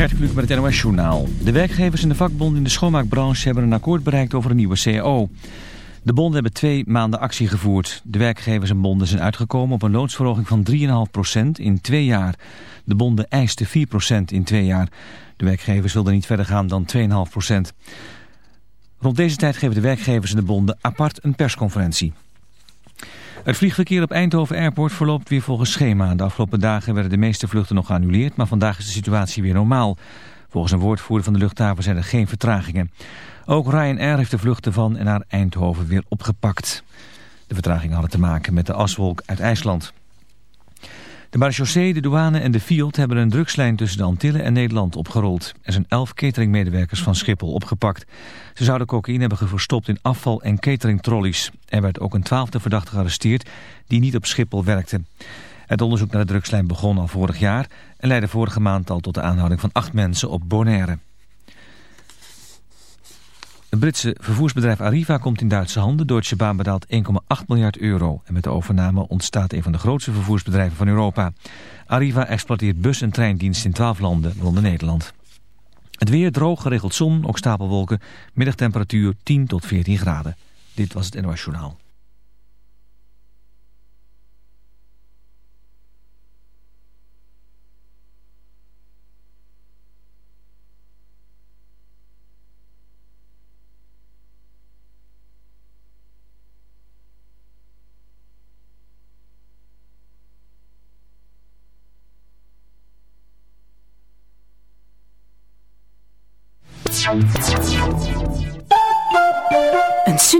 Gert Kluk met het NOS Journaal. De werkgevers in de vakbond in de schoonmaakbranche hebben een akkoord bereikt over een nieuwe CAO. De bonden hebben twee maanden actie gevoerd. De werkgevers en bonden zijn uitgekomen op een loonsverhoging van 3,5% in twee jaar. De bonden eisten 4% in twee jaar. De werkgevers wilden niet verder gaan dan 2,5%. Rond deze tijd geven de werkgevers en de bonden apart een persconferentie. Het vliegverkeer op Eindhoven Airport verloopt weer volgens schema. De afgelopen dagen werden de meeste vluchten nog geannuleerd, maar vandaag is de situatie weer normaal. Volgens een woordvoerder van de luchthaven zijn er geen vertragingen. Ook Ryanair heeft de vluchten van en naar Eindhoven weer opgepakt. De vertragingen hadden te maken met de aswolk uit IJsland. De marechaussee, de douane en de Fiat hebben een drugslijn tussen de Antillen en Nederland opgerold. Er zijn elf cateringmedewerkers van Schiphol opgepakt. Ze zouden cocaïne hebben verstopt in afval- en cateringtrollies. Er werd ook een twaalfde verdachte gearresteerd die niet op Schiphol werkte. Het onderzoek naar de drugslijn begon al vorig jaar en leidde vorige maand al tot de aanhouding van acht mensen op Bonaire. Het Britse vervoersbedrijf Arriva komt in Duitse handen. Deutsche Bahn betaalt 1,8 miljard euro. En met de overname ontstaat een van de grootste vervoersbedrijven van Europa. Arriva exploiteert bus- en treindienst in 12 landen, waaronder Nederland. Het weer droog, geregeld zon, ook stapelwolken. Middagtemperatuur 10 tot 14 graden. Dit was het NOS Journaal. Een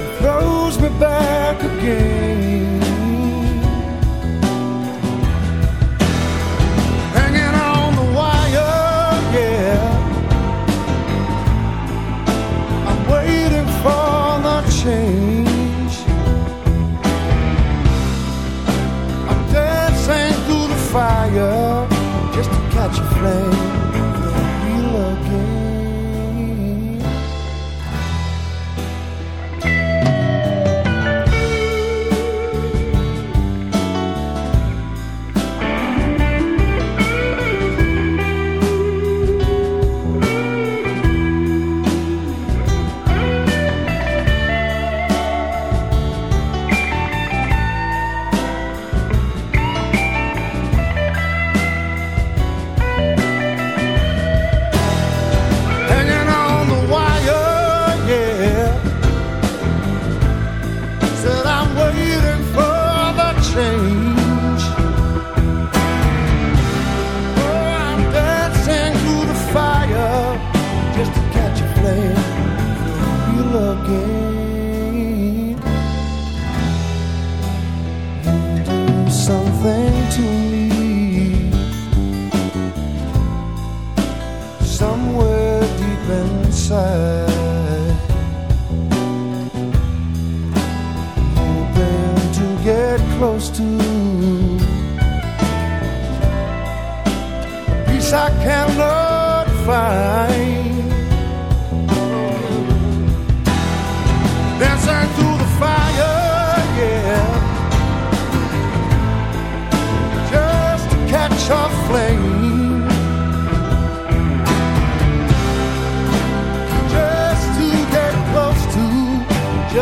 it throws me back again. Hanging on the wire, yeah. I'm waiting for the change. I'm dancing through the fire just to catch a flame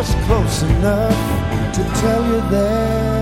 just close enough to tell you that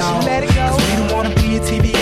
let it go. Cause we don't wanna be a TV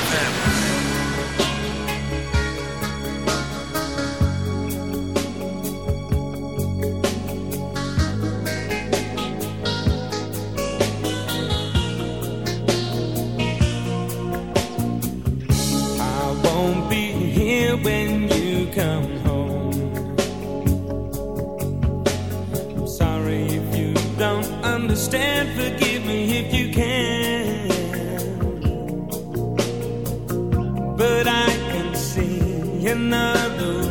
nada.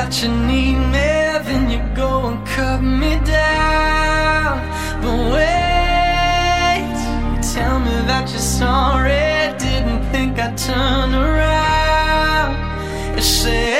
that you need me Then you go and cut me down. But wait You tell me that you're sorry Didn't think I'd turn around and say